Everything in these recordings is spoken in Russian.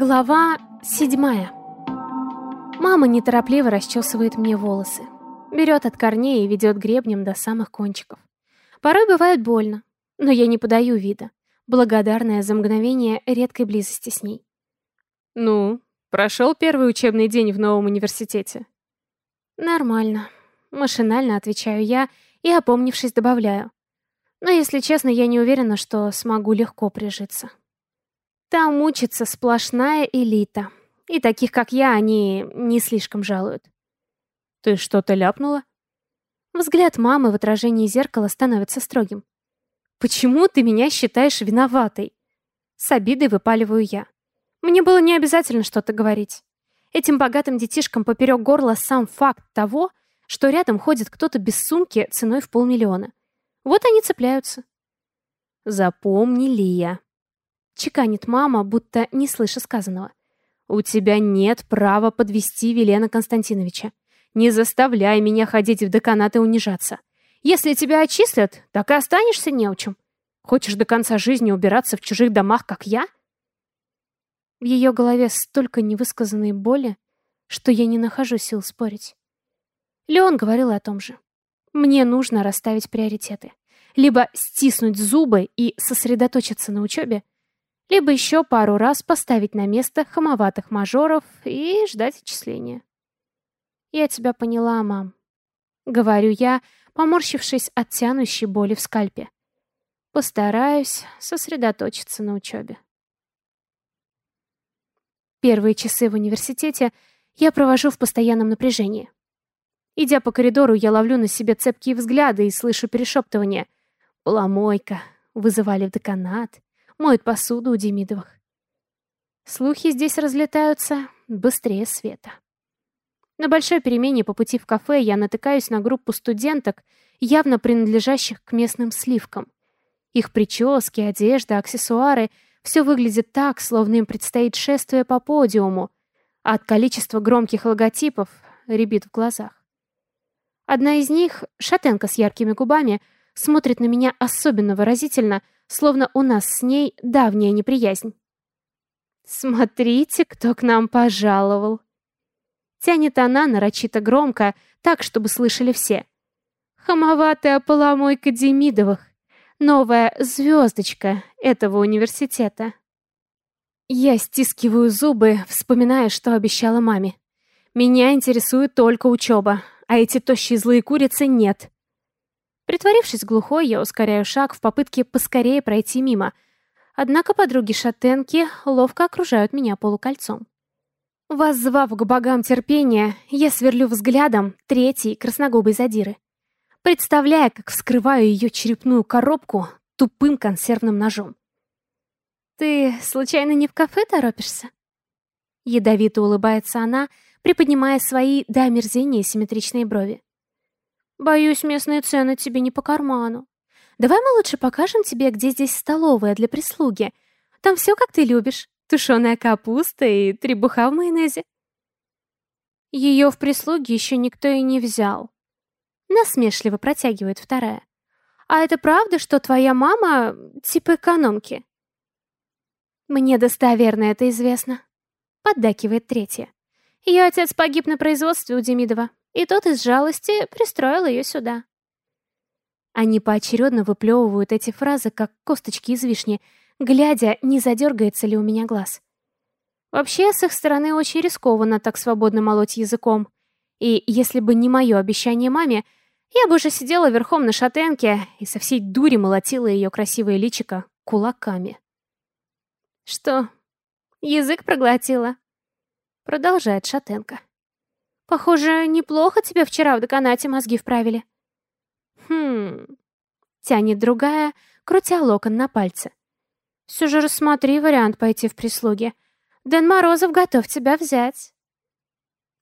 Глава седьмая. Мама неторопливо расчесывает мне волосы. Берет от корней и ведет гребнем до самых кончиков. Порой бывает больно, но я не подаю вида, благодарная за мгновение редкой близости с ней. «Ну, прошел первый учебный день в новом университете?» «Нормально», — машинально отвечаю я и, опомнившись, добавляю. Но, если честно, я не уверена, что смогу легко прижиться. Там учится сплошная элита. И таких, как я, они не слишком жалуют. Ты что-то ляпнула? Взгляд мамы в отражении зеркала становится строгим. «Почему ты меня считаешь виноватой?» С обидой выпаливаю я. Мне было не обязательно что-то говорить. Этим богатым детишкам поперек горла сам факт того, что рядом ходит кто-то без сумки ценой в полмиллиона. Вот они цепляются. Запомни, Лия, Чеканит мама, будто не слыша сказанного. «У тебя нет права подвести Велена Константиновича. Не заставляй меня ходить в деканат и унижаться. Если тебя отчислят, так и останешься неучим. Хочешь до конца жизни убираться в чужих домах, как я?» В ее голове столько невысказанной боли, что я не нахожу сил спорить. Леон говорил о том же. Мне нужно расставить приоритеты. Либо стиснуть зубы и сосредоточиться на учебе, либо еще пару раз поставить на место хамоватых мажоров и ждать отчисления. «Я тебя поняла, мам», — говорю я, поморщившись от тянущей боли в скальпе. Постараюсь сосредоточиться на учебе. Первые часы в университете я провожу в постоянном напряжении. Идя по коридору, я ловлю на себе цепкие взгляды и слышу перешептывание. «Поломойка», вызывали в деканат, моют посуду у Демидовых. Слухи здесь разлетаются быстрее света. На большой перемене по пути в кафе я натыкаюсь на группу студенток, явно принадлежащих к местным сливкам. Их прически, одежда, аксессуары — все выглядит так, словно им предстоит шествие по подиуму, а от количества громких логотипов рябит в глазах. Одна из них, шатенка с яркими губами, смотрит на меня особенно выразительно — словно у нас с ней давняя неприязнь. «Смотрите, кто к нам пожаловал!» Тянет она нарочито громко, так, чтобы слышали все. Хамоватая поломойка Демидовых. Новая звездочка этого университета. Я стискиваю зубы, вспоминая, что обещала маме. Меня интересует только учеба, а эти тощие злые курицы нет. Притворившись глухой, я ускоряю шаг в попытке поскорее пройти мимо. Однако подруги-шатенки ловко окружают меня полукольцом. Воззвав к богам терпения, я сверлю взглядом третий красногубой задиры, представляя, как вскрываю ее черепную коробку тупым консервным ножом. «Ты случайно не в кафе торопишься?» Ядовито улыбается она, приподнимая свои до омерзения симметричные брови. Боюсь, местные цены тебе не по карману. Давай мы лучше покажем тебе, где здесь столовая для прислуги. Там все, как ты любишь. Тушеная капуста и три буха в майонезе. Ее в прислуге еще никто и не взял. Насмешливо протягивает вторая. А это правда, что твоя мама типа экономки? Мне достоверно это известно. Поддакивает третья. Ее отец погиб на производстве у Демидова и тот из жалости пристроил ее сюда. Они поочередно выплевывают эти фразы, как косточки из вишни, глядя, не задергается ли у меня глаз. Вообще, с их стороны очень рискованно так свободно молоть языком. И если бы не мое обещание маме, я бы уже сидела верхом на шатенке и со всей дури молотила ее красивое личико кулаками. «Что, язык проглотила?» Продолжает шатенка. Похоже, неплохо тебе вчера в деканате мозги вправили. Хм... Тянет другая, крутя локон на пальце. Все же рассмотри вариант пойти в прислуги. Дэн Морозов готов тебя взять.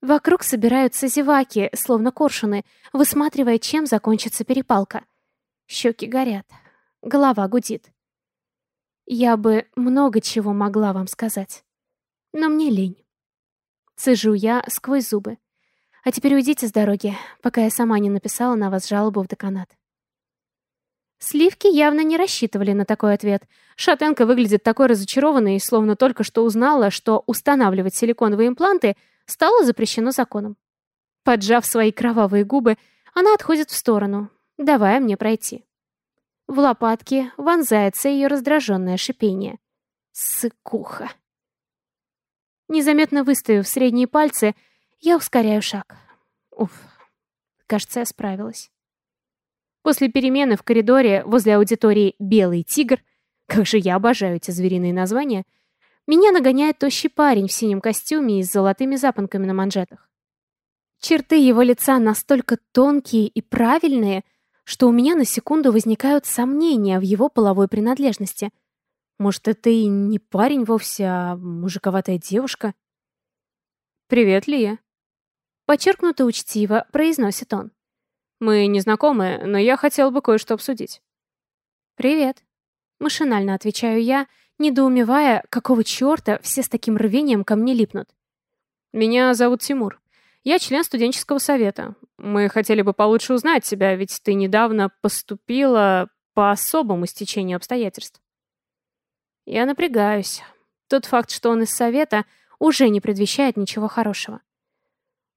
Вокруг собираются зеваки, словно коршуны, высматривая, чем закончится перепалка. Щеки горят, голова гудит. Я бы много чего могла вам сказать, но мне лень. Цежу я сквозь зубы. А теперь уйдите с дороги, пока я сама не написала на вас жалобу в деканат. Сливки явно не рассчитывали на такой ответ. Шатенка выглядит такой разочарованной, словно только что узнала, что устанавливать силиконовые импланты стало запрещено законом. Поджав свои кровавые губы, она отходит в сторону, давая мне пройти. В лопатке вонзается ее раздраженное шипение. Сыкуха. Незаметно выставив средние пальцы, я ускоряю шаг. Уф, кажется, я справилась. После перемены в коридоре возле аудитории «Белый тигр», как же я обожаю эти звериные названия, меня нагоняет тощий парень в синем костюме и с золотыми запонками на манжетах. Черты его лица настолько тонкие и правильные, что у меня на секунду возникают сомнения в его половой принадлежности. Может, это и не парень вовсе, а мужиковатая девушка? «Привет, Лия», — подчеркнуто учтиво произносит он. Мы не знакомы, но я хотел бы кое-что обсудить. Привет. Машинально отвечаю я, недоумевая, какого черта все с таким рвением ко мне липнут. Меня зовут Тимур. Я член студенческого совета. Мы хотели бы получше узнать тебя, ведь ты недавно поступила по особому стечению обстоятельств. Я напрягаюсь. Тот факт, что он из совета, уже не предвещает ничего хорошего.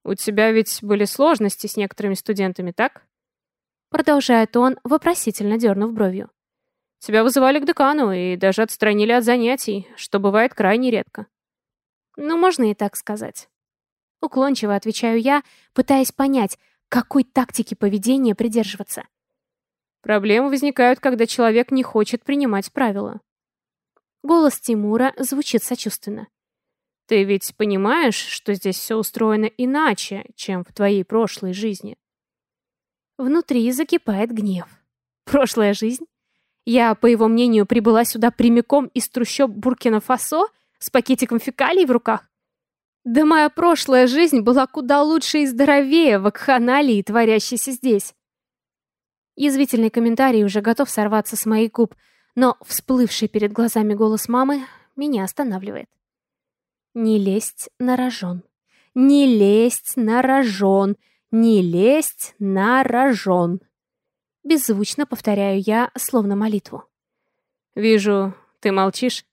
«У тебя ведь были сложности с некоторыми студентами, так?» Продолжает он, вопросительно дернув бровью. «Тебя вызывали к декану и даже отстранили от занятий, что бывает крайне редко». «Ну, можно и так сказать». Уклончиво отвечаю я, пытаясь понять, какой тактики поведения придерживаться. Проблемы возникают, когда человек не хочет принимать правила. Голос Тимура звучит сочувственно. Ты ведь понимаешь, что здесь все устроено иначе, чем в твоей прошлой жизни? Внутри закипает гнев. Прошлая жизнь? Я, по его мнению, прибыла сюда прямиком из трущоб Буркина-Фасо с пакетиком фекалий в руках? Да моя прошлая жизнь была куда лучше и здоровее вакханалии, творящейся здесь. Язвительный комментарий уже готов сорваться с моих губ, но всплывший перед глазами голос мамы меня останавливает. Не лезть на рожон. Не лезть на рожон. Не лезть на рожон. Беззвучно повторяю я, словно молитву. «Вижу, ты молчишь».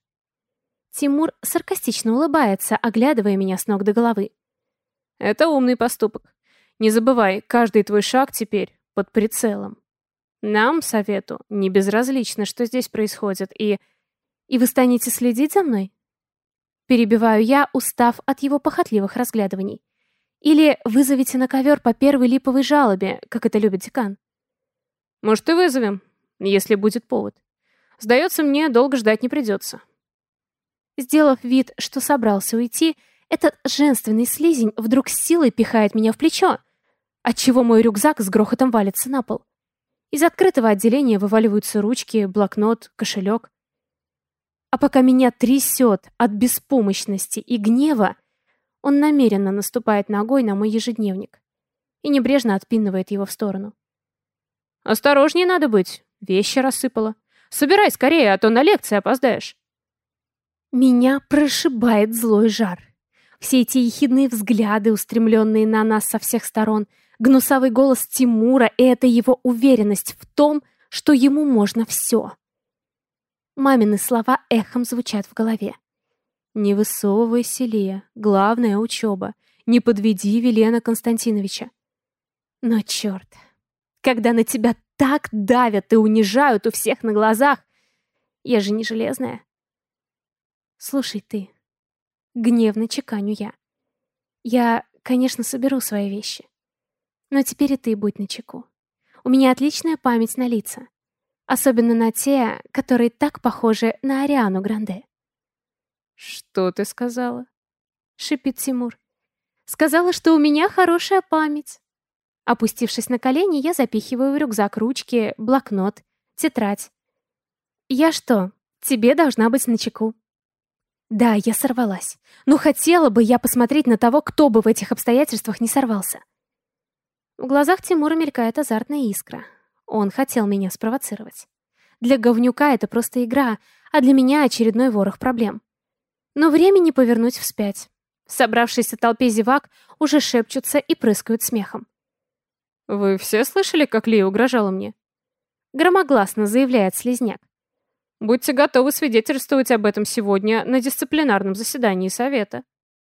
Тимур саркастично улыбается, оглядывая меня с ног до головы. «Это умный поступок. Не забывай, каждый твой шаг теперь под прицелом. Нам, совету, не безразлично, что здесь происходит, и... И вы станете следить за мной? Перебиваю я, устав от его похотливых разглядываний. Или вызовите на ковер по первой липовой жалобе, как это любит декан. Может, и вызовем, если будет повод. Сдается мне, долго ждать не придется. Сделав вид, что собрался уйти, этот женственный слизень вдруг с силой пихает меня в плечо, отчего мой рюкзак с грохотом валится на пол. Из открытого отделения вываливаются ручки, блокнот, кошелек. А пока меня трясет от беспомощности и гнева, он намеренно наступает ногой на мой ежедневник и небрежно отпинывает его в сторону. «Осторожнее надо быть, вещи рассыпала. Собирай скорее, а то на лекции опоздаешь». Меня прошибает злой жар. Все эти ехидные взгляды, устремленные на нас со всех сторон, гнусавый голос Тимура и эта его уверенность в том, что ему можно все. Мамины слова эхом звучат в голове. «Не высовывайся, Лия. Главное — учеба. Не подведи Велена Константиновича». Но черт, когда на тебя так давят и унижают у всех на глазах, я же не железная. Слушай ты, гневно чеканю я. Я, конечно, соберу свои вещи. Но теперь и ты будь начеку. У меня отличная память на лица. Особенно на те, которые так похожи на Ариану Гранде. «Что ты сказала?» — шипит Тимур. «Сказала, что у меня хорошая память». Опустившись на колени, я запихиваю в рюкзак ручки, блокнот, тетрадь. «Я что, тебе должна быть начеку?» Да, я сорвалась. Но хотела бы я посмотреть на того, кто бы в этих обстоятельствах не сорвался. В глазах Тимура мелькает азартная искра. Он хотел меня спровоцировать. Для говнюка это просто игра, а для меня очередной ворох проблем. Но времени повернуть вспять. Собравшиеся толпе зевак уже шепчутся и прыскают смехом. «Вы все слышали, как Лия угрожала мне?» Громогласно заявляет слезняк. Будьте готовы свидетельствовать об этом сегодня на дисциплинарном заседании совета.